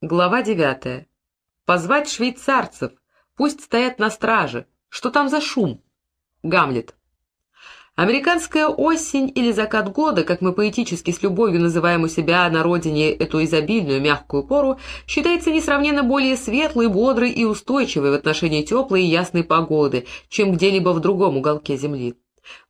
Глава девятая. Позвать швейцарцев. Пусть стоят на страже. Что там за шум? Гамлет. Американская осень или закат года, как мы поэтически с любовью называем у себя на родине эту изобильную мягкую пору, считается несравненно более светлой, бодрой и устойчивой в отношении теплой и ясной погоды, чем где-либо в другом уголке Земли.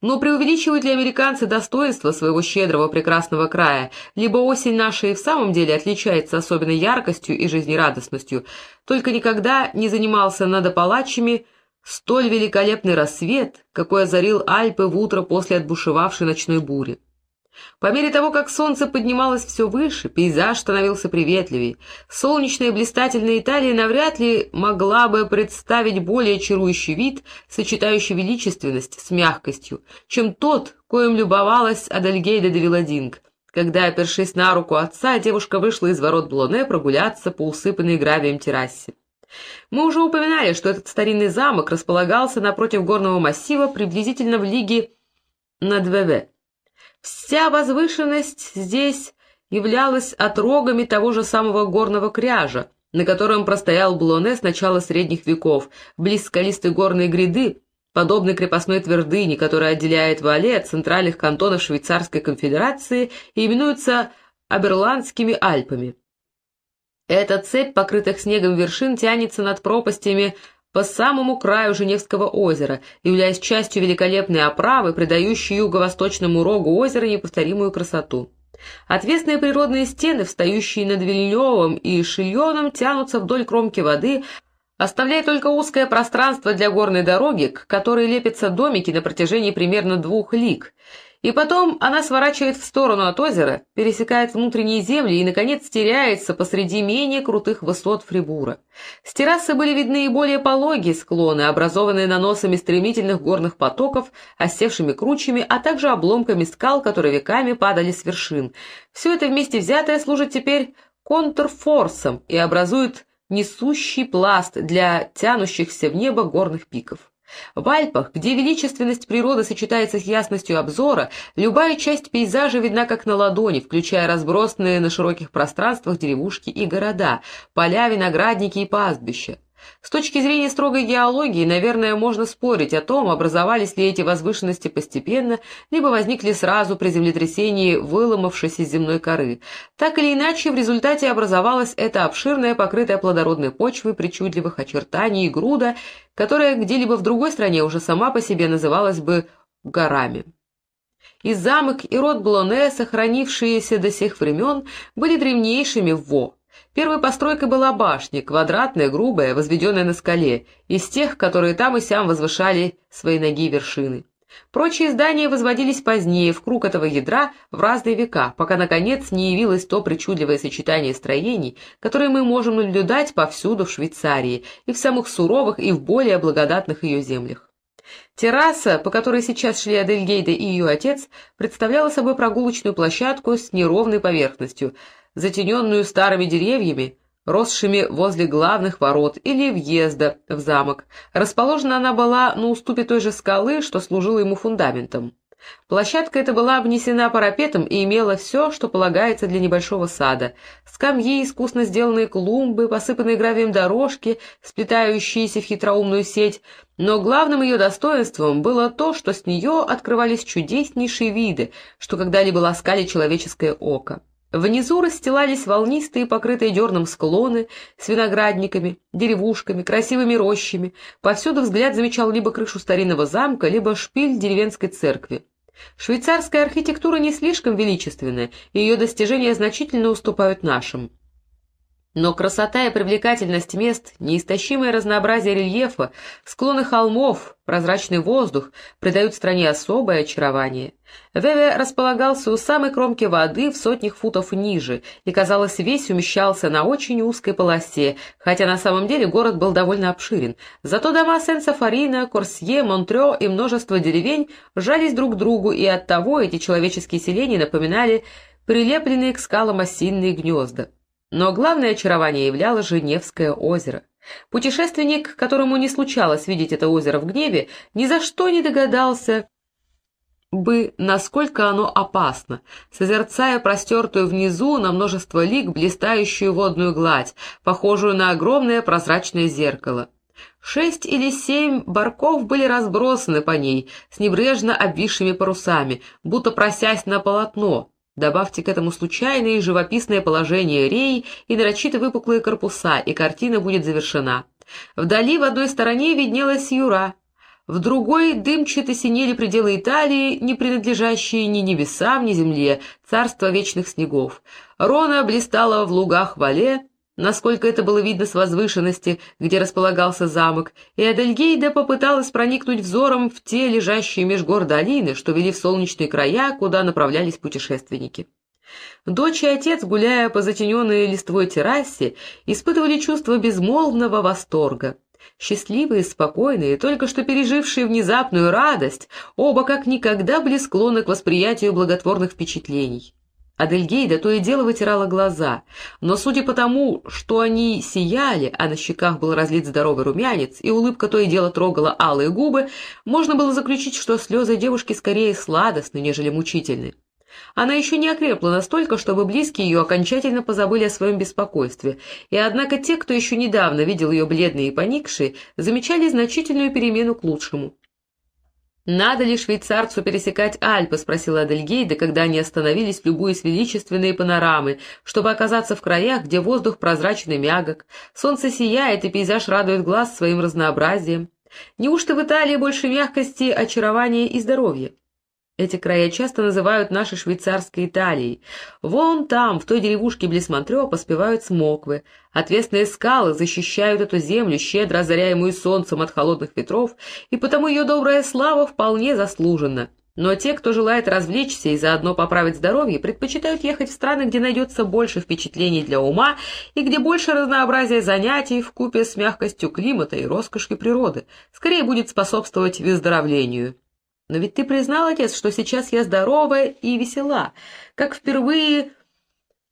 Но преувеличивают ли американцы достоинство своего щедрого прекрасного края, либо осень наша и в самом деле отличается особенной яркостью и жизнерадостностью, только никогда не занимался над Апалачами столь великолепный рассвет, какой озарил Альпы в утро после отбушевавшей ночной бури. По мере того, как солнце поднималось все выше, пейзаж становился приветливей. Солнечная блистательная Италия навряд ли могла бы представить более чарующий вид, сочетающий величественность с мягкостью, чем тот, коим любовалась Адальгейда де Виладинг, когда, опершись на руку отца, девушка вышла из ворот Блоне прогуляться по усыпанной гравием террасе. Мы уже упоминали, что этот старинный замок располагался напротив горного массива приблизительно в лиге над ВВ. Вся возвышенность здесь являлась отрогами того же самого горного кряжа, на котором простоял Блоне с начала средних веков, близ скалистой горной гряды, подобной крепостной твердыни, которая отделяет Вале от центральных кантонов Швейцарской конфедерации и именуется Аберландскими Альпами. Эта цепь покрытых снегом вершин тянется над пропастями по самому краю Женевского озера, являясь частью великолепной оправы, придающей юго-восточному рогу озера неповторимую красоту. Отвесные природные стены, встающие над Вильнёвым и Шильоном, тянутся вдоль кромки воды, оставляя только узкое пространство для горной дороги, к которой лепятся домики на протяжении примерно двух лиг, и потом она сворачивает в сторону от озера, пересекает внутренние земли и, наконец, теряется посреди менее крутых высот Фрибура. С террасы были видны и более пологие склоны, образованные наносами стремительных горных потоков, осевшими кручами, а также обломками скал, которые веками падали с вершин. Все это вместе взятое служит теперь контрфорсом и образует несущий пласт для тянущихся в небо горных пиков. В Альпах, где величественность природы сочетается с ясностью обзора, любая часть пейзажа видна как на ладони, включая разбросанные на широких пространствах деревушки и города, поля, виноградники и пастбища. С точки зрения строгой геологии, наверное, можно спорить о том, образовались ли эти возвышенности постепенно, либо возникли сразу при землетрясении выломавшейся земной коры. Так или иначе, в результате образовалась эта обширная, покрытая плодородной почвой причудливых очертаний груда, которая где-либо в другой стране уже сама по себе называлась бы горами. И замок, и род Блоне, сохранившиеся до сих времен, были древнейшими в Во. Первой постройкой была башня, квадратная, грубая, возведенная на скале, из тех, которые там и сям возвышали свои ноги вершины. Прочие здания возводились позднее, в круг этого ядра, в разные века, пока, наконец, не явилось то причудливое сочетание строений, которое мы можем наблюдать повсюду в Швейцарии, и в самых суровых, и в более благодатных ее землях. Терраса, по которой сейчас шли Адельгейда и ее отец, представляла собой прогулочную площадку с неровной поверхностью, затененную старыми деревьями, росшими возле главных ворот или въезда в замок. Расположена она была на уступе той же скалы, что служила ему фундаментом. Площадка эта была обнесена парапетом и имела все, что полагается для небольшого сада. Скамьи, искусно сделанные клумбы, посыпанные гравием дорожки, сплетающиеся в хитроумную сеть. Но главным ее достоинством было то, что с нее открывались чудеснейшие виды, что когда-либо ласкали человеческое око. Внизу расстилались волнистые, покрытые дерном склоны с виноградниками, деревушками, красивыми рощами. Повсюду взгляд замечал либо крышу старинного замка, либо шпиль деревенской церкви. Швейцарская архитектура не слишком величественная, и ее достижения значительно уступают нашим. Но красота и привлекательность мест, неистощимое разнообразие рельефа, склоны холмов, прозрачный воздух придают стране особое очарование. Веве располагался у самой кромки воды в сотнях футов ниже и, казалось, весь умещался на очень узкой полосе, хотя на самом деле город был довольно обширен. Зато дома Сен-Сафарина, Корсье, Монтрё и множество деревень жались друг к другу, и оттого эти человеческие селения напоминали прилепленные к скалам осинные гнезда. Но главное очарование являло Женевское озеро. Путешественник, которому не случалось видеть это озеро в гневе, ни за что не догадался бы, насколько оно опасно, созерцая простертую внизу на множество лиг блистающую водную гладь, похожую на огромное прозрачное зеркало. Шесть или семь барков были разбросаны по ней с небрежно обвисшими парусами, будто просясь на полотно. Добавьте к этому случайное и живописное положение рей и нарочито выпуклые корпуса, и картина будет завершена. Вдали в одной стороне виднелась юра, в другой дымчато синели пределы Италии, не принадлежащие ни небесам, ни земле, царство вечных снегов. Рона блистала в лугах Вале, насколько это было видно с возвышенности, где располагался замок, и Адельгейда попыталась проникнуть взором в те лежащие меж гор долины, что вели в солнечные края, куда направлялись путешественники. Дочь и отец, гуляя по затененной листвой террасе, испытывали чувство безмолвного восторга. Счастливые, спокойные, только что пережившие внезапную радость, оба как никогда были склонны к восприятию благотворных впечатлений. Адельгейда то и дело вытирала глаза, но судя по тому, что они сияли, а на щеках был разлит здоровый румянец, и улыбка то и дело трогала алые губы, можно было заключить, что слезы девушки скорее сладостны, нежели мучительны. Она еще не окрепла настолько, чтобы близкие ее окончательно позабыли о своем беспокойстве, и однако те, кто еще недавно видел ее бледной и поникшей, замечали значительную перемену к лучшему. «Надо ли швейцарцу пересекать Альпы?» — спросила Адельгейда, когда они остановились, любуясь величественные панорамы, чтобы оказаться в краях, где воздух прозрачный мягок, солнце сияет и пейзаж радует глаз своим разнообразием. Неужто в Италии больше мягкости, очарования и здоровья? Эти края часто называют нашей швейцарской Италией. Вон там, в той деревушке близ Монтрео, поспевают смоквы. Отвесные скалы защищают эту землю, щедро озаряемую солнцем от холодных ветров, и потому ее добрая слава вполне заслужена. Но те, кто желает развлечься и заодно поправить здоровье, предпочитают ехать в страны, где найдется больше впечатлений для ума и где больше разнообразия занятий в купе с мягкостью климата и роскошью природы. Скорее будет способствовать выздоровлению. Но ведь ты признал, отец, что сейчас я здоровая и весела, как впервые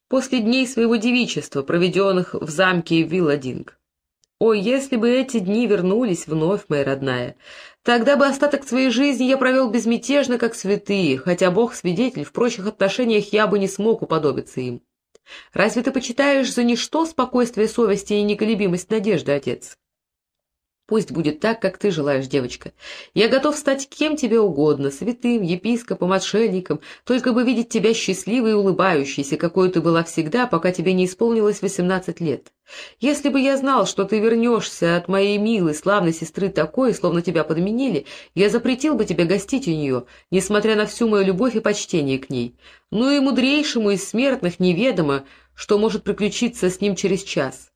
после дней своего девичества, проведенных в замке Вилладинг. Ой, если бы эти дни вернулись вновь, моя родная, тогда бы остаток своей жизни я провел безмятежно, как святые, хотя Бог свидетель, в прочих отношениях я бы не смог уподобиться им. Разве ты почитаешь за ничто спокойствие совести и неколебимость надежды, отец? Пусть будет так, как ты желаешь, девочка. Я готов стать кем тебе угодно, святым, епископом, отшельником, только бы видеть тебя счастливой и улыбающейся, какой ты была всегда, пока тебе не исполнилось восемнадцать лет. Если бы я знал, что ты вернешься от моей милой, славной сестры такой, словно тебя подменили, я запретил бы тебе гостить у нее, несмотря на всю мою любовь и почтение к ней. Ну и мудрейшему из смертных неведомо, что может приключиться с ним через час».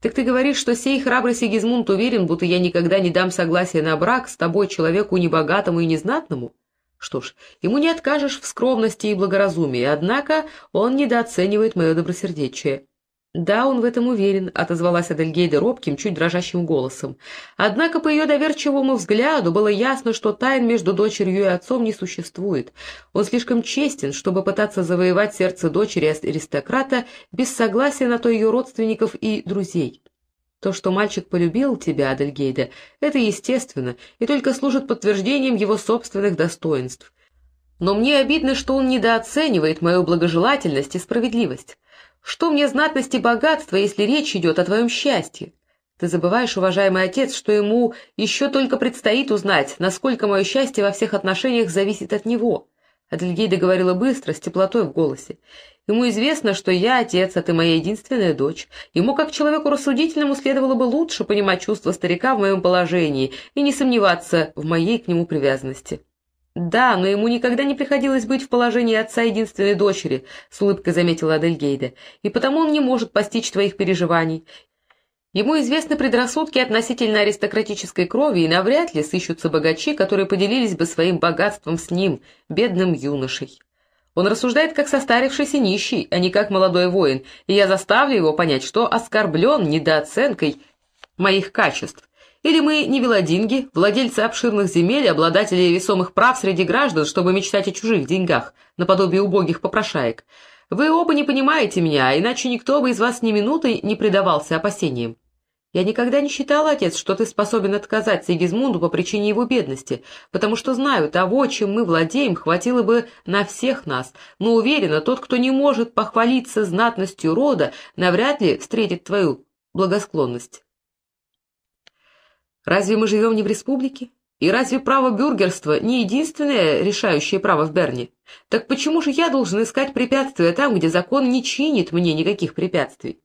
Так ты говоришь, что сей храбрый Сигизмунд уверен, будто я никогда не дам согласия на брак с тобой, человеку небогатому и незнатному? Что ж, ему не откажешь в скромности и благоразумии, однако он недооценивает мое добросердечие. «Да, он в этом уверен», — отозвалась Адельгейда робким, чуть дрожащим голосом. Однако по ее доверчивому взгляду было ясно, что тайн между дочерью и отцом не существует. Он слишком честен, чтобы пытаться завоевать сердце дочери аристократа без согласия на то ее родственников и друзей. То, что мальчик полюбил тебя, Адельгейда, это естественно и только служит подтверждением его собственных достоинств. Но мне обидно, что он недооценивает мою благожелательность и справедливость. Что мне знатность и богатство, если речь идет о твоем счастье? Ты забываешь, уважаемый отец, что ему еще только предстоит узнать, насколько мое счастье во всех отношениях зависит от него. Адельгейда говорила быстро, с теплотой в голосе. Ему известно, что я отец, а ты моя единственная дочь. Ему, как человеку рассудительному, следовало бы лучше понимать чувства старика в моем положении и не сомневаться в моей к нему привязанности. «Да, но ему никогда не приходилось быть в положении отца единственной дочери», — с улыбкой заметила Адельгейда, «и потому он не может постичь твоих переживаний. Ему известны предрассудки относительно аристократической крови, и навряд ли сыщутся богачи, которые поделились бы своим богатством с ним, бедным юношей. Он рассуждает как состарившийся нищий, а не как молодой воин, и я заставлю его понять, что оскорблен недооценкой моих качеств, или мы не велодинги, владельцы обширных земель, обладатели весомых прав среди граждан, чтобы мечтать о чужих деньгах, наподобие убогих попрошаек? Вы оба не понимаете меня, иначе никто бы из вас ни минуты не предавался опасениям. Я никогда не считала, отец, что ты способен отказать Сигизмунду по причине его бедности, потому что знаю, того, чем мы владеем, хватило бы на всех нас, но уверена, тот, кто не может похвалиться знатностью рода, навряд ли встретит твою благосклонность. Разве мы живем не в республике? И разве право бюргерства не единственное решающее право в Берне? Так почему же я должен искать препятствия там, где закон не чинит мне никаких препятствий?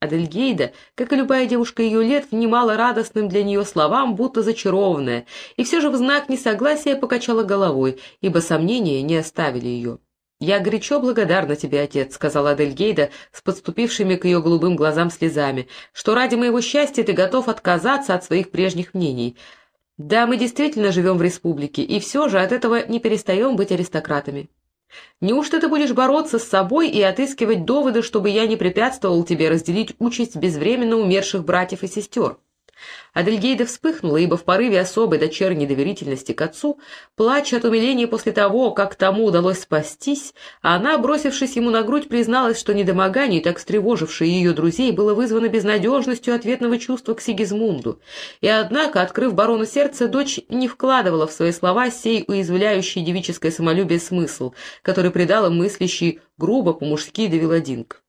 Адельгейда, как и любая девушка ее лет, внимала радостным для нее словам, будто зачарованная, и все же в знак несогласия покачала головой, ибо сомнения не оставили ее. «Я горячо благодарна тебе, отец», — сказала Адельгейда с подступившими к ее голубым глазам слезами, «что ради моего счастья ты готов отказаться от своих прежних мнений. Да, мы действительно живем в республике, и все же от этого не перестаем быть аристократами. Неужто ты будешь бороться с собой и отыскивать доводы, чтобы я не препятствовал тебе разделить участь безвременно умерших братьев и сестер? Адельгейда вспыхнула, ибо в порыве особой дочерней доверительности к отцу, плача от умиления после того, как тому удалось спастись, она, бросившись ему на грудь, призналась, что недомогание, так встревожившее ее друзей, было вызвано безнадежностью ответного чувства к Сигизмунду. И однако, открыв барону сердце, дочь не вкладывала в свои слова сей уязвляющий девическое самолюбие смысл, который придала мыслящий грубо по-мужски Девиладинг.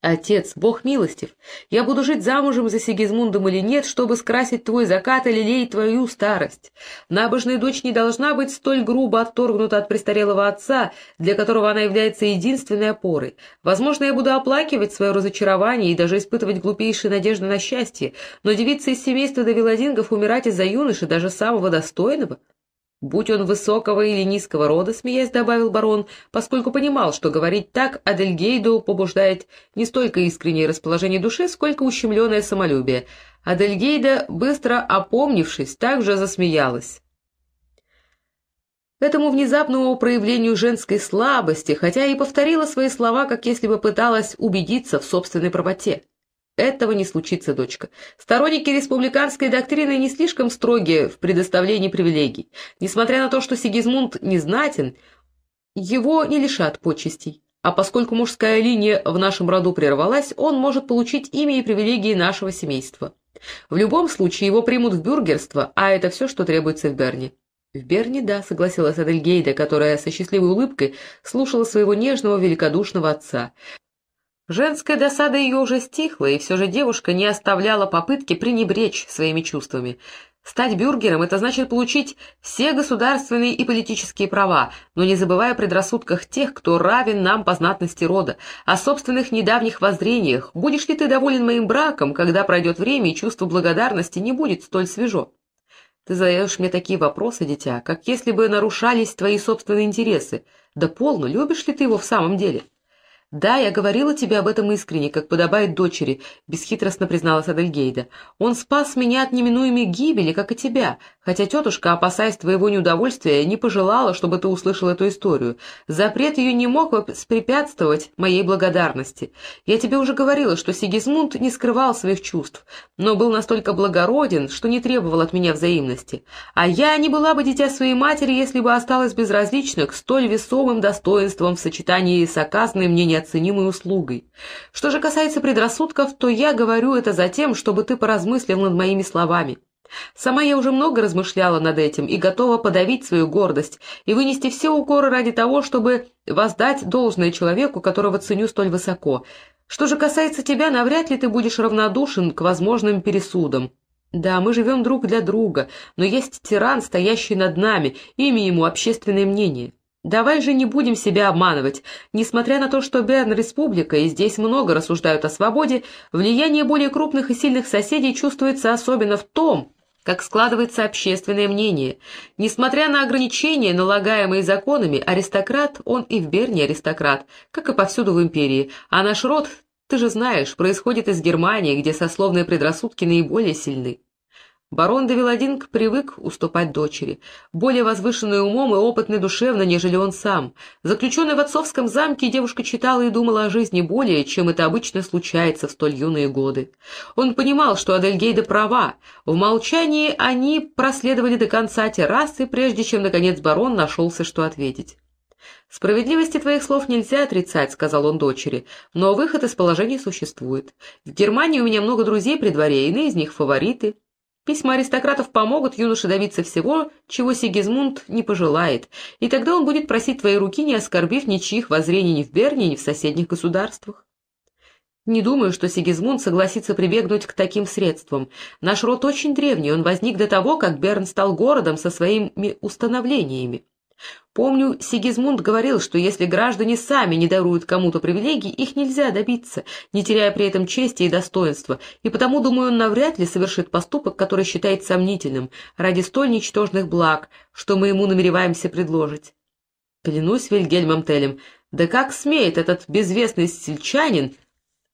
«Отец, Бог милостив, я буду жить замужем за Сигизмундом или нет, чтобы скрасить твой закат и лелеять твою старость. Набожная дочь не должна быть столь грубо отторгнута от престарелого отца, для которого она является единственной опорой. Возможно, я буду оплакивать свое разочарование и даже испытывать глупейшие надежды на счастье, но девица из семейства Давиладингов умирать из-за юноши, даже самого достойного, Будь он высокого или низкого рода, смеясь, добавил барон, поскольку понимал, что говорить так Адельгейду побуждает не столько искреннее расположение души, сколько ущемленное самолюбие. Адельгейда, быстро опомнившись, также засмеялась. Этому внезапному проявлению женской слабости, хотя и повторила свои слова, как если бы пыталась убедиться в собственной правоте. Этого не случится, дочка. Сторонники республиканской доктрины не слишком строгие в предоставлении привилегий. Несмотря на то, что Сигизмунд не знатен, его не лишат почестей. А поскольку мужская линия в нашем роду прервалась, он может получить имя и привилегии нашего семейства. В любом случае его примут в бюргерство, а это все, что требуется в Берне. «В Берне, да», — согласилась Адельгейда, которая со счастливой улыбкой слушала своего нежного великодушного отца. Женская досада ее уже стихла, и все же девушка не оставляла попытки пренебречь своими чувствами. Стать бюргером — это значит получить все государственные и политические права, но не забывая о предрассудках тех, кто равен нам по знатности рода, о собственных недавних воззрениях. Будешь ли ты доволен моим браком, когда пройдет время и чувство благодарности не будет столь свежо? Ты задаешь мне такие вопросы, дитя, как если бы нарушались твои собственные интересы. Да полно, любишь ли ты его в самом деле?» «Да, я говорила тебе об этом искренне, как подобает дочери», — бесхитростно призналась Адельгейда. «Он спас меня от неминуемой гибели, как и тебя, хотя тетушка, опасаясь твоего неудовольствия, не пожелала, чтобы ты услышал эту историю. Запрет ее не мог спрепятствовать моей благодарности. Я тебе уже говорила, что Сигизмунд не скрывал своих чувств, но был настолько благороден, что не требовал от меня взаимности. А я не была бы дитя своей матери, если бы осталась безразлична к столь весомым достоинствам в сочетании с оказанной мне неоценимой услугой. Что же касается предрассудков, то я говорю это за тем, чтобы ты поразмыслил над моими словами. Сама я уже много размышляла над этим и готова подавить свою гордость и вынести все укоры ради того, чтобы воздать должное человеку, которого ценю столь высоко. Что же касается тебя, навряд ли ты будешь равнодушен к возможным пересудам. Да, мы живем друг для друга, но есть тиран, стоящий над нами, имя ему общественное мнение. Давай же не будем себя обманывать. Несмотря на то, что Берн — республика, и здесь много рассуждают о свободе, влияние более крупных и сильных соседей чувствуется особенно в том, как складывается общественное мнение. Несмотря на ограничения, налагаемые законами, аристократ, он и в Берне аристократ, как и повсюду в империи, а наш род, ты же знаешь, происходит из Германии, где сословные предрассудки наиболее сильны. Барон де Виладинг привык уступать дочери, более возвышенный умом и опытный душевно, нежели он сам. Заключенный в отцовском замке, девушка читала и думала о жизни более, чем это обычно случается в столь юные годы. Он понимал, что Адельгейда права. В молчании они проследовали до конца террасы, прежде чем, наконец, барон нашелся, что ответить. «Справедливости твоих слов нельзя отрицать», — сказал он дочери, — «но выход из положения существует. В Германии у меня много друзей при дворе, иные из них фавориты. Письма аристократов помогут юноше добиться всего, чего Сигизмунд не пожелает, и тогда он будет просить твоей руки, не оскорбив ничьих воззрений ни в Берне, ни в соседних государствах. Не думаю, что Сигизмунд согласится прибегнуть к таким средствам. Наш род очень древний, он возник до того, как Берн стал городом со своими установлениями. Помню, Сигизмунд говорил, что если граждане сами не даруют кому-то привилегий, их нельзя добиться, не теряя при этом чести и достоинства, и потому, думаю, он навряд ли совершит поступок, который считает сомнительным, ради столь ничтожных благ, что мы ему намереваемся предложить. Клянусь Вильгельмом Телем, да как смеет этот безвестный сельчанин,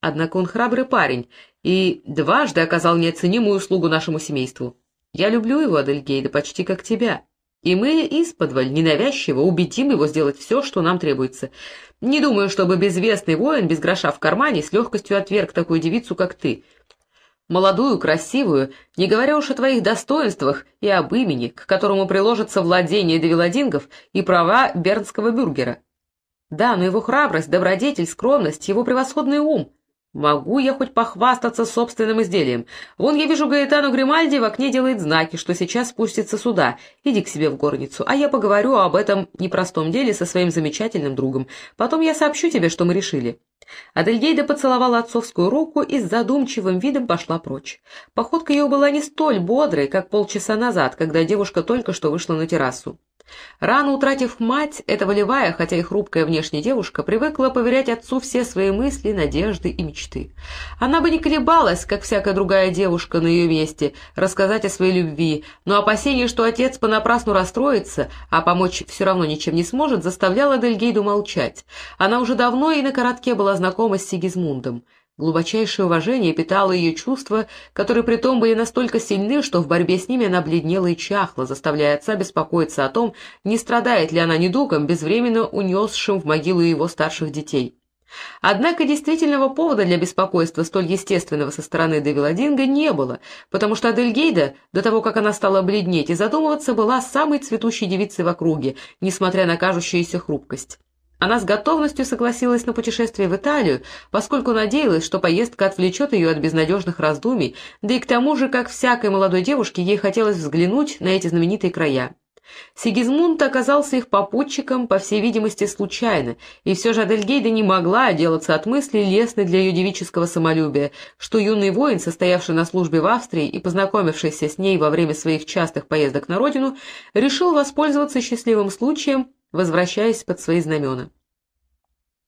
однако он храбрый парень, и дважды оказал неоценимую услугу нашему семейству. Я люблю его, Адельгейда, почти как тебя и мы исподволь ненавязчиво убедим его сделать все, что нам требуется. Не думаю, чтобы безвестный воин без гроша в кармане с легкостью отверг такую девицу, как ты. Молодую, красивую, не говоря уж о твоих достоинствах и об имени, к которому приложится владение девиладингов и права бернского бюргера. Да, но его храбрость, добродетель, скромность, его превосходный ум — Могу я хоть похвастаться собственным изделием? Вон я вижу Гаэтану Гримальди в окне делает знаки, что сейчас спустится сюда. Иди к себе в горницу, а я поговорю об этом непростом деле со своим замечательным другом. Потом я сообщу тебе, что мы решили». Адельгейда поцеловала отцовскую руку и с задумчивым видом пошла прочь. Походка ее была не столь бодрой, как полчаса назад, когда девушка только что вышла на террасу. Рано утратив мать, эта волевая, хотя и хрупкая внешняя девушка, привыкла поверять отцу все свои мысли, надежды и мечты. Она бы не колебалась, как всякая другая девушка на ее месте, рассказать о своей любви, но опасение, что отец понапрасну расстроится, а помочь все равно ничем не сможет, заставляло Дельгейду молчать. Она уже давно и на коротке была знакома с Сигизмундом. Глубочайшее уважение питало ее чувства, которые притом были настолько сильны, что в борьбе с ними она бледнела и чахла, заставляя отца беспокоиться о том, не страдает ли она недугом, безвременно унесшим в могилу его старших детей. Однако действительного повода для беспокойства столь естественного со стороны Девиладинга не было, потому что Адельгейда, до того, как она стала бледнеть и задумываться, была самой цветущей девицей в округе, несмотря на кажущуюся хрупкость. Она с готовностью согласилась на путешествие в Италию, поскольку надеялась, что поездка отвлечет ее от безнадежных раздумий, да и к тому же, как всякой молодой девушке, ей хотелось взглянуть на эти знаменитые края. Сигизмунд оказался их попутчиком, по всей видимости, случайно, и все же Адельгейда не могла отделаться от мысли, лестной для ее девического самолюбия, что юный воин, состоявший на службе в Австрии и познакомившийся с ней во время своих частых поездок на родину, решил воспользоваться счастливым случаем возвращаясь под свои знамена.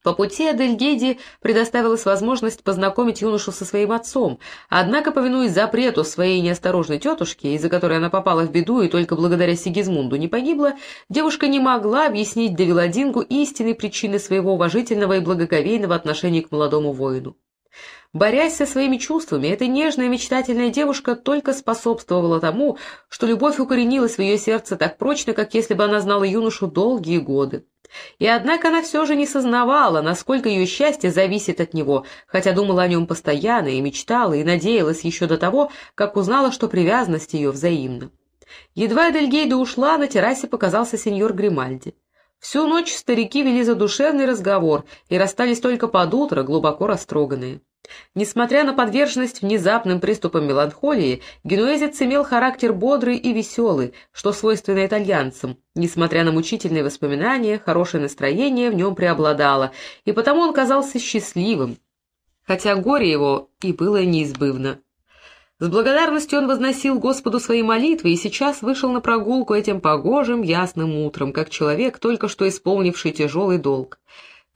По пути Адельгейде предоставилась возможность познакомить юношу со своим отцом, однако, повинуясь запрету своей неосторожной тетушки, из-за которой она попала в беду и только благодаря Сигизмунду не погибла, девушка не могла объяснить Девиладингу истинной причины своего уважительного и благоговейного отношения к молодому воину. Борясь со своими чувствами, эта нежная мечтательная девушка только способствовала тому, что любовь укоренилась в ее сердце так прочно, как если бы она знала юношу долгие годы. И однако она все же не сознавала, насколько ее счастье зависит от него, хотя думала о нем постоянно и мечтала, и надеялась еще до того, как узнала, что привязанность ее взаимна. Едва Эдельгейда ушла, на террасе показался сеньор Гримальди. Всю ночь старики вели задушевный разговор и расстались только под утро, глубоко растроганные. Несмотря на подверженность внезапным приступам меланхолии, генуэзец имел характер бодрый и веселый, что свойственно итальянцам. Несмотря на мучительные воспоминания, хорошее настроение в нем преобладало, и потому он казался счастливым, хотя горе его и было неизбывно. С благодарностью он возносил Господу свои молитвы и сейчас вышел на прогулку этим погожим ясным утром, как человек, только что исполнивший тяжелый долг.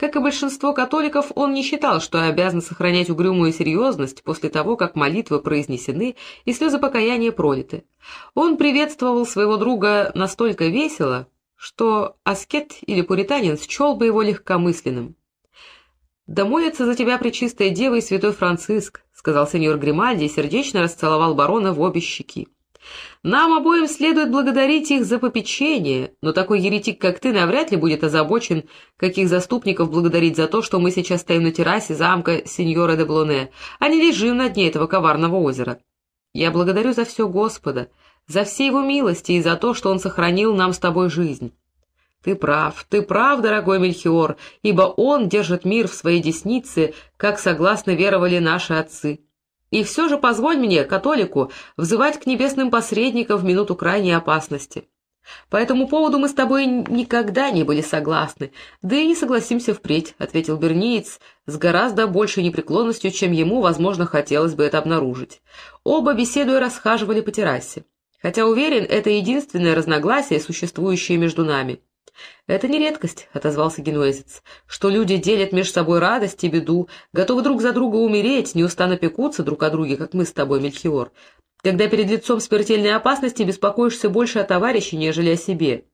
Как и большинство католиков, он не считал, что обязан сохранять угрюмую серьезность после того, как молитвы произнесены и слезы покаяния пролиты. Он приветствовал своего друга настолько весело, что аскет или пуританин счел бы его легкомысленным. «Да молится за тебя Пречистая Дева и Святой Франциск», — сказал сеньор Гримальди и сердечно расцеловал барона в обе щеки. Нам обоим следует благодарить их за попечение, но такой еретик, как ты, навряд ли будет озабочен, каких заступников благодарить за то, что мы сейчас стоим на террасе замка сеньора де Блоне, а не лежим на дне этого коварного озера. Я благодарю за все Господа, за все его милости и за то, что он сохранил нам с тобой жизнь. Ты прав, ты прав, дорогой Мельхиор, ибо он держит мир в своей деснице, как согласно веровали наши отцы. И все же позволь мне, католику, взывать к небесным посредникам в минуту крайней опасности. По этому поводу мы с тобой никогда не были согласны, да и не согласимся впредь, — ответил Берниец с гораздо большей непреклонностью, чем ему, возможно, хотелось бы это обнаружить. Оба, беседуя, расхаживали по террасе. Хотя, уверен, это единственное разногласие, существующее между нами. «Это не редкость», — отозвался генуэзец, — «что люди делят между собой радость и беду, готовы друг за друга умереть, неустанно пекутся друг о друге, как мы с тобой, Мельхиор, когда перед лицом смертельной опасности беспокоишься больше о товарище, нежели о себе.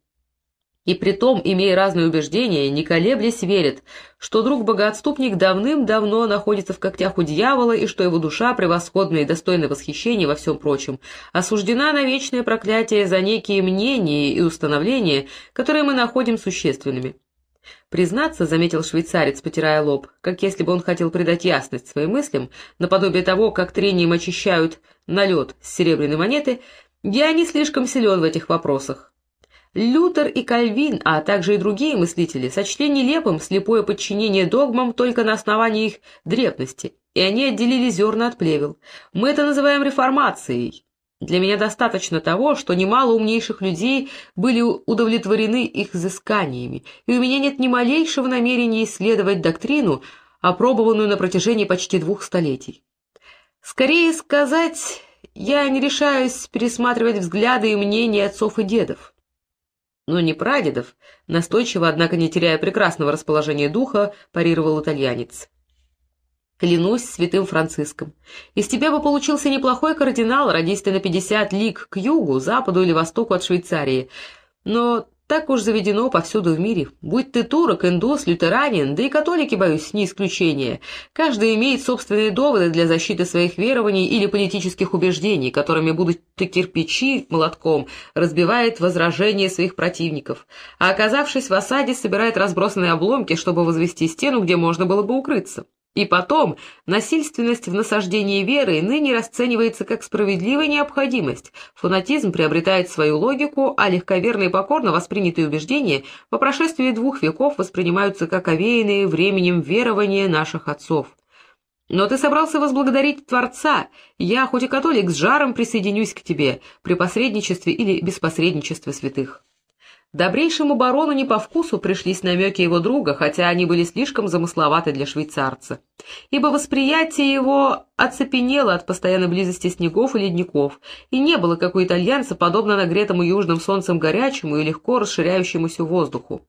И притом, имея разные убеждения, не колеблясь верит, что друг-богоотступник давным-давно находится в когтях у дьявола и что его душа, превосходная и достойна восхищения во всем прочем, осуждена на вечное проклятие за некие мнения и установления, которые мы находим существенными. Признаться, заметил швейцарец, потирая лоб, как если бы он хотел придать ясность своим мыслям, наподобие того, как трением очищают налет с серебряной монеты, я не слишком силен в этих вопросах. Лютер и Кальвин, а также и другие мыслители, сочли нелепым слепое подчинение догмам только на основании их древности, и они отделили зерна от плевел. Мы это называем реформацией. Для меня достаточно того, что немало умнейших людей были удовлетворены их изысканиями, и у меня нет ни малейшего намерения исследовать доктрину, опробованную на протяжении почти двух столетий. Скорее сказать, я не решаюсь пересматривать взгляды и мнения отцов и дедов но не прадедов, настойчиво, однако не теряя прекрасного расположения духа, парировал итальянец. Клянусь святым Франциском, из тебя бы получился неплохой кардинал, родись ты на пятьдесят лиг к югу, западу или востоку от Швейцарии, но так уж заведено повсюду в мире. Будь ты турок, индус, лютеранин, да и католики, боюсь, не исключение. Каждый имеет собственные доводы для защиты своих верований или политических убеждений, которыми будут кирпичи молотком, разбивает возражения своих противников, а оказавшись в осаде, собирает разбросанные обломки, чтобы возвести стену, где можно было бы укрыться. И потом, насильственность в насаждении веры ныне расценивается как справедливая необходимость, фанатизм приобретает свою логику, а легковерно и покорно воспринятые убеждения по прошествии двух веков воспринимаются как овеянные временем верования наших отцов. Но ты собрался возблагодарить Творца. Я, хоть и католик, с жаром присоединюсь к тебе при посредничестве или без посредничества святых. Добрейшему барону не по вкусу пришлись намеки его друга, хотя они были слишком замысловаты для швейцарца, ибо восприятие его оцепенело от постоянной близости снегов и ледников, и не было, как у итальянца, подобно нагретому южным солнцем горячему и легко расширяющемуся воздуху.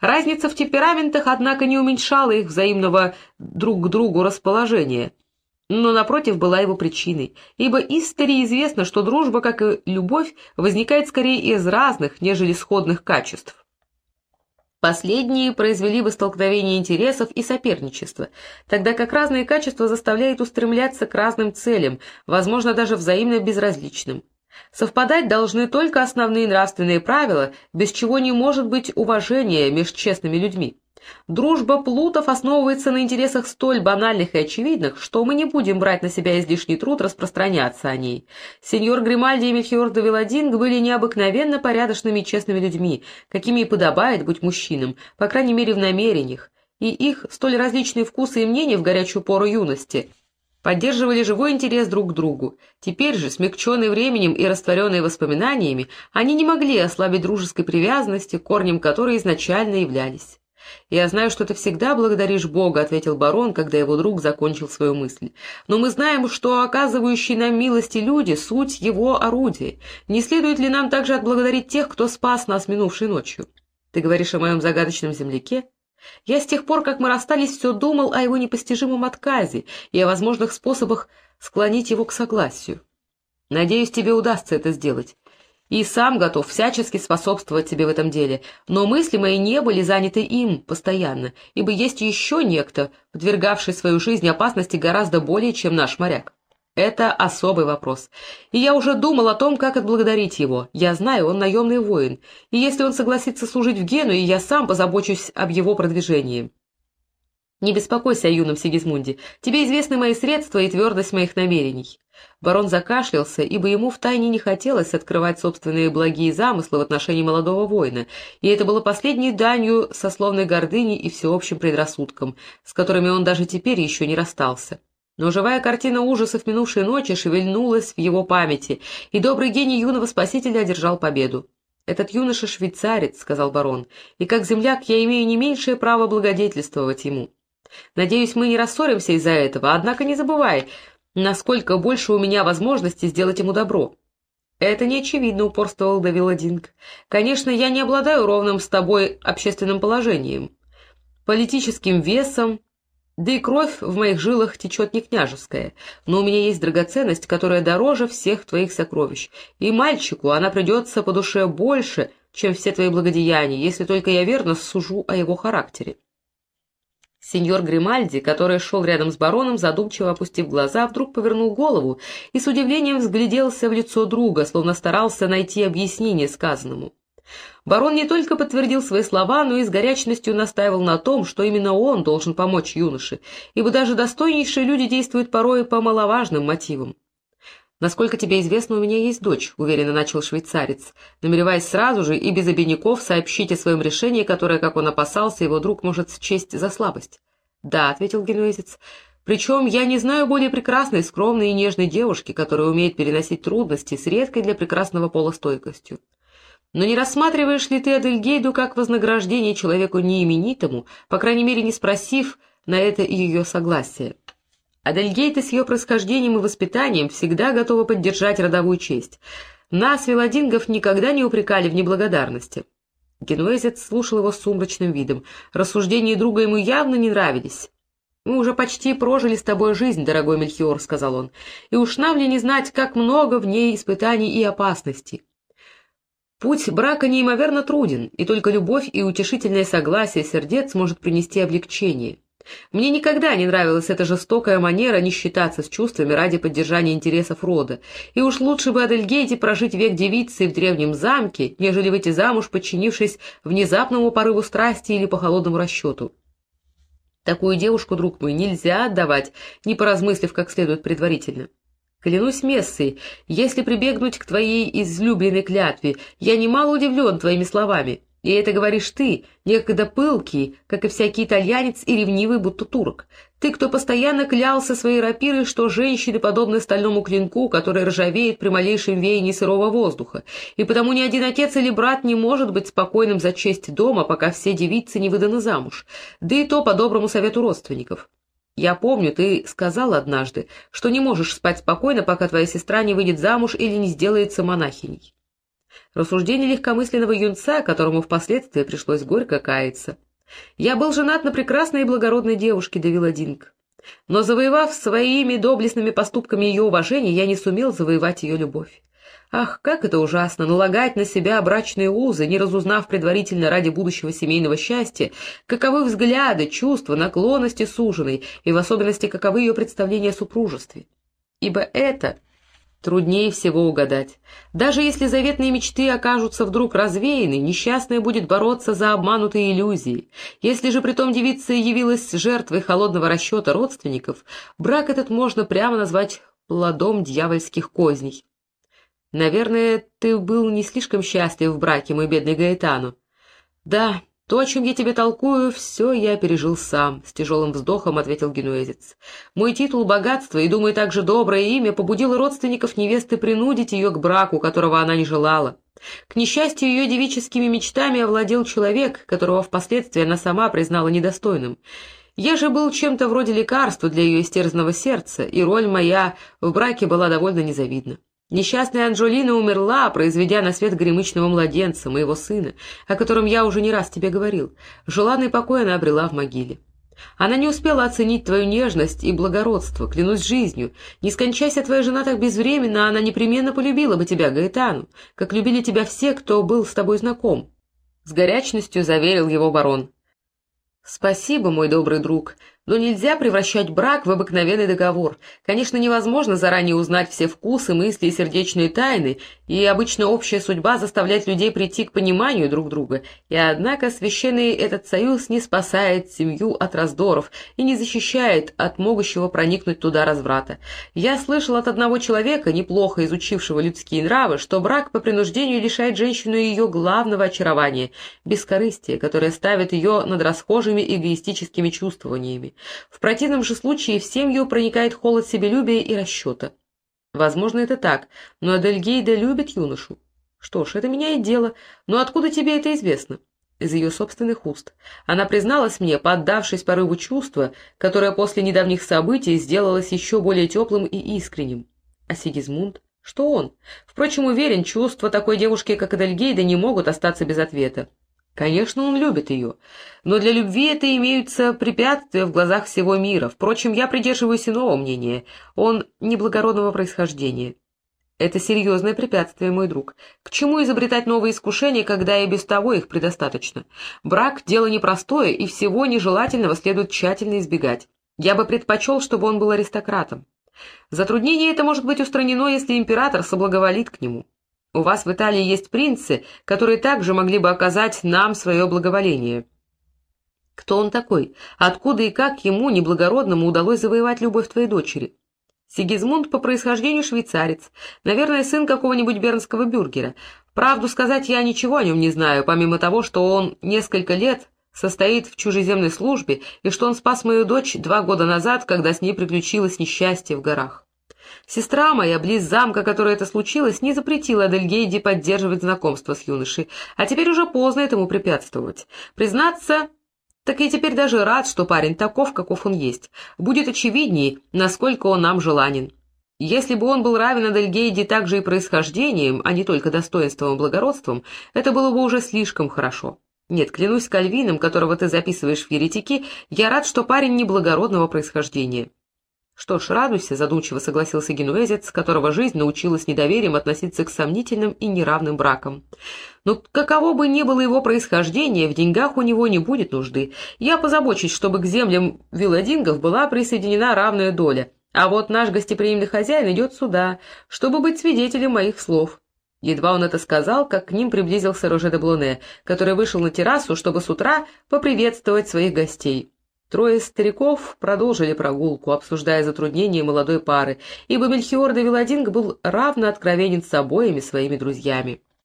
Разница в темпераментах, однако, не уменьшала их взаимного друг к другу расположения — но, напротив, была его причиной, ибо истории известно, что дружба, как и любовь, возникает скорее из разных, нежели сходных качеств. Последние произвели бы столкновение интересов и соперничества, тогда как разные качества заставляют устремляться к разным целям, возможно, даже взаимно безразличным. Совпадать должны только основные нравственные правила, без чего не может быть уважения между честными людьми. Дружба плутов основывается на интересах столь банальных и очевидных, что мы не будем брать на себя излишний труд распространяться о ней. Сеньор Гримальди и Мельхиор де Виладинг были необыкновенно порядочными и честными людьми, какими и подобает быть мужчинам, по крайней мере в намерениях, и их столь различные вкусы и мнения в горячую пору юности поддерживали живой интерес друг к другу. Теперь же, смягченные временем и растворенные воспоминаниями, они не могли ослабить дружеской привязанности, корнем которой изначально являлись. «Я знаю, что ты всегда благодаришь Бога», — ответил барон, когда его друг закончил свою мысль. «Но мы знаем, что оказывающие нам милости люди — суть его орудия. Не следует ли нам также отблагодарить тех, кто спас нас минувшей ночью? Ты говоришь о моем загадочном земляке?» Я с тех пор, как мы расстались, все думал о его непостижимом отказе и о возможных способах склонить его к согласию. Надеюсь, тебе удастся это сделать и сам готов всячески способствовать тебе в этом деле, но мысли мои не были заняты им постоянно, ибо есть еще некто, подвергавший свою жизнь опасности гораздо более, чем наш моряк. Это особый вопрос. И я уже думал о том, как отблагодарить его. Я знаю, он наемный воин, и если он согласится служить в Генуе, я сам позабочусь об его продвижении. Не беспокойся о юном Сигизмунде. Тебе известны мои средства и твердость моих намерений. Барон закашлялся, ибо ему втайне не хотелось открывать собственные благие замыслы в отношении молодого воина, и это было последней данью сословной гордыни и всеобщим предрассудкам, с которыми он даже теперь еще не расстался. Но живая картина ужасов минувшей ночи шевельнулась в его памяти, и добрый гений юного спасителя одержал победу. «Этот юноша швейцарец», — сказал барон, — «и как земляк я имею не меньшее право благодетельствовать ему. Надеюсь, мы не рассоримся из-за этого, однако не забывай, насколько больше у меня возможности сделать ему добро». «Это не очевидно», — упорствовал Давиладинг. «Конечно, я не обладаю ровным с тобой общественным положением, политическим весом, да и кровь в моих жилах течет не княжеская, но у меня есть драгоценность, которая дороже всех твоих сокровищ, и мальчику она придется по душе больше, чем все твои благодеяния, если только я верно сужу о его характере. Сеньор Гримальди, который шел рядом с бароном, задумчиво опустив глаза, вдруг повернул голову и с удивлением взгляделся в лицо друга, словно старался найти объяснение сказанному. Барон не только подтвердил свои слова, но и с горячностью настаивал на том, что именно он должен помочь юноше, ибо даже достойнейшие люди действуют порой по маловажным мотивам. «Насколько тебе известно, у меня есть дочь», — уверенно начал швейцарец, намереваясь сразу же и без обиняков сообщить о своем решении, которое, как он опасался, его друг может счесть за слабость. «Да», — ответил генуэзец, — «причем я не знаю более прекрасной, скромной и нежной девушки, которая умеет переносить трудности с редкой для прекрасного пола стойкостью. Но не рассматриваешь ли ты Адельгейду как вознаграждение человеку неименитому, по крайней мере, не спросив на это ее согласие? Адельгейта с ее происхождением и воспитанием всегда готова поддержать родовую честь. Нас, Велодингов, никогда не упрекали в неблагодарности. Генуэзец слушал его сумрачным видом. Рассуждения друга ему явно не нравились. «Мы уже почти прожили с тобой жизнь, дорогой Мельхиор», — сказал он, — «и уж нам ли не знать, как много в ней испытаний и опасностей. Путь брака неимоверно труден, и только любовь и утешительное согласие сердец может принести облегчение. Мне никогда не нравилась эта жестокая манера не считаться с чувствами ради поддержания интересов рода, и уж лучше бы Адельгейте прожить век девицы в древнем замке, нежели выйти замуж, подчинившись внезапному порыву страсти или по холодному расчету. Такую девушку, друг мой, нельзя отдавать, не поразмыслив как следует предварительно. Клянусь мессой, если прибегнуть к твоей излюбленной клятве, я немало удивлен твоими словами. И это говоришь ты, некогда пылкий, как и всякий итальянец, и ревнивый, будто турок. Ты, кто постоянно клялся своей рапирой, что женщины подобны стальному клинку, который ржавеет при малейшем веянии сырого воздуха, и потому ни один отец или брат не может быть спокойным за честь дома, пока все девицы не выданы замуж, да и то по доброму совету родственников. Я помню, ты сказал однажды, что не можешь спать спокойно, пока твоя сестра не выйдет замуж или не сделается монахиней. Рассуждение легкомысленного юнца, которому впоследствии пришлось горько каяться. Я был женат на прекрасной и благородной девушке, Давила Динг. Но завоевав своими доблестными поступками ее уважение, я не сумел завоевать ее любовь. Ах, как это ужасно, налагать на себя брачные узы, не разузнав предварительно ради будущего семейного счастья, каковы взгляды, чувства, наклонности суженой, и в особенности каковы ее представления о супружестве. Ибо это труднее всего угадать. Даже если заветные мечты окажутся вдруг развеяны, несчастная будет бороться за обманутые иллюзии. Если же притом девица явилась жертвой холодного расчета родственников, брак этот можно прямо назвать плодом дьявольских козней. Наверное, ты был не слишком счастлив в браке, мой бедный Гаэтану. Да, то, о чем я тебе толкую, все я пережил сам, — с тяжелым вздохом ответил генуэзец. Мой титул, богатство и, думаю, также доброе имя побудило родственников невесты принудить ее к браку, которого она не желала. К несчастью, ее девическими мечтами овладел человек, которого впоследствии она сама признала недостойным. Я же был чем-то вроде лекарства для ее истерзанного сердца, и роль моя в браке была довольно незавидна. Несчастная Анжелина умерла, произведя на свет гремычного младенца, моего сына, о котором я уже не раз тебе говорил. Желанный покой она обрела в могиле. Она не успела оценить твою нежность и благородство, клянусь жизнью. Не скончайся твоя жена так безвременно, она непременно полюбила бы тебя, Гаэтану, как любили тебя все, кто был с тобой знаком. С горячностью заверил его барон. «Спасибо, мой добрый друг. Но нельзя превращать брак в обыкновенный договор. Конечно, невозможно заранее узнать все вкусы, мысли и сердечные тайны, и обычно общая судьба заставляет людей прийти к пониманию друг друга. И однако священный этот союз не спасает семью от раздоров и не защищает от могущего проникнуть туда разврата. Я слышал от одного человека, неплохо изучившего людские нравы, что брак по принуждению лишает женщину ее главного очарования — бескорыстия, которое ставит ее над расхожими эгоистическими чувствованиями. В противном же случае в семью проникает холод себелюбия и расчета. Возможно, это так, но Адельгейда любит юношу. Что ж, это меняет дело, но откуда тебе это известно? Из ее собственных уст. Она призналась мне, поддавшись порыву чувства, которое после недавних событий сделалось еще более теплым и искренним. А Сигизмунд? Что он? Впрочем, уверен, чувства такой девушки, как Адельгейда, не могут остаться без ответа. Конечно, он любит ее, но для любви это имеются препятствия в глазах всего мира. Впрочем, я придерживаюсь иного мнения. Он неблагородного происхождения. Это серьезное препятствие, мой друг. К чему изобретать новые искушения, когда и без того их предостаточно? Брак — дело непростое, и всего нежелательного следует тщательно избегать. Я бы предпочел, чтобы он был аристократом. Затруднение это может быть устранено, если император соблаговолит к нему. У вас в Италии есть принцы, которые также могли бы оказать нам свое благоволение. Кто он такой? Откуда и как ему, неблагородному, удалось завоевать любовь твоей дочери? Сигизмунд по происхождению швейцарец, наверное, сын какого-нибудь бернского бюргера. Правду сказать, я ничего о нем не знаю, помимо того, что он несколько лет состоит в чужеземной службе и что он спас мою дочь два года назад, когда с ней приключилось несчастье в горах. Сестра моя, близ замка, которой это случилось, не запретила Адельгейде поддерживать знакомство с юношей, а теперь уже поздно этому препятствовать. Признаться, так я теперь даже рад, что парень таков, каков он есть. Будет очевидней, насколько он нам желанен. Если бы он был равен Адельгейде также и происхождением, а не только достоинством и благородством, это было бы уже слишком хорошо. Нет, клянусь Кальвином, которого ты записываешь в еретики, я рад, что парень неблагородного происхождения. «Что ж, радуйся», — задумчиво согласился генуэзец, которого жизнь научила с недоверием относиться к сомнительным и неравным бракам. «Но каково бы ни было его происхождение, в деньгах у него не будет нужды. Я позабочусь, чтобы к землям вилладингов была присоединена равная доля. А вот наш гостеприимный хозяин идет сюда, чтобы быть свидетелем моих слов». Едва он это сказал, как к ним приблизился Роже де Блоне, который вышел на террасу, чтобы с утра поприветствовать своих гостей. Трое стариков продолжили прогулку, обсуждая затруднения молодой пары, ибо Мельхиор де Виладинг был равно откровенен с обоими своими друзьями.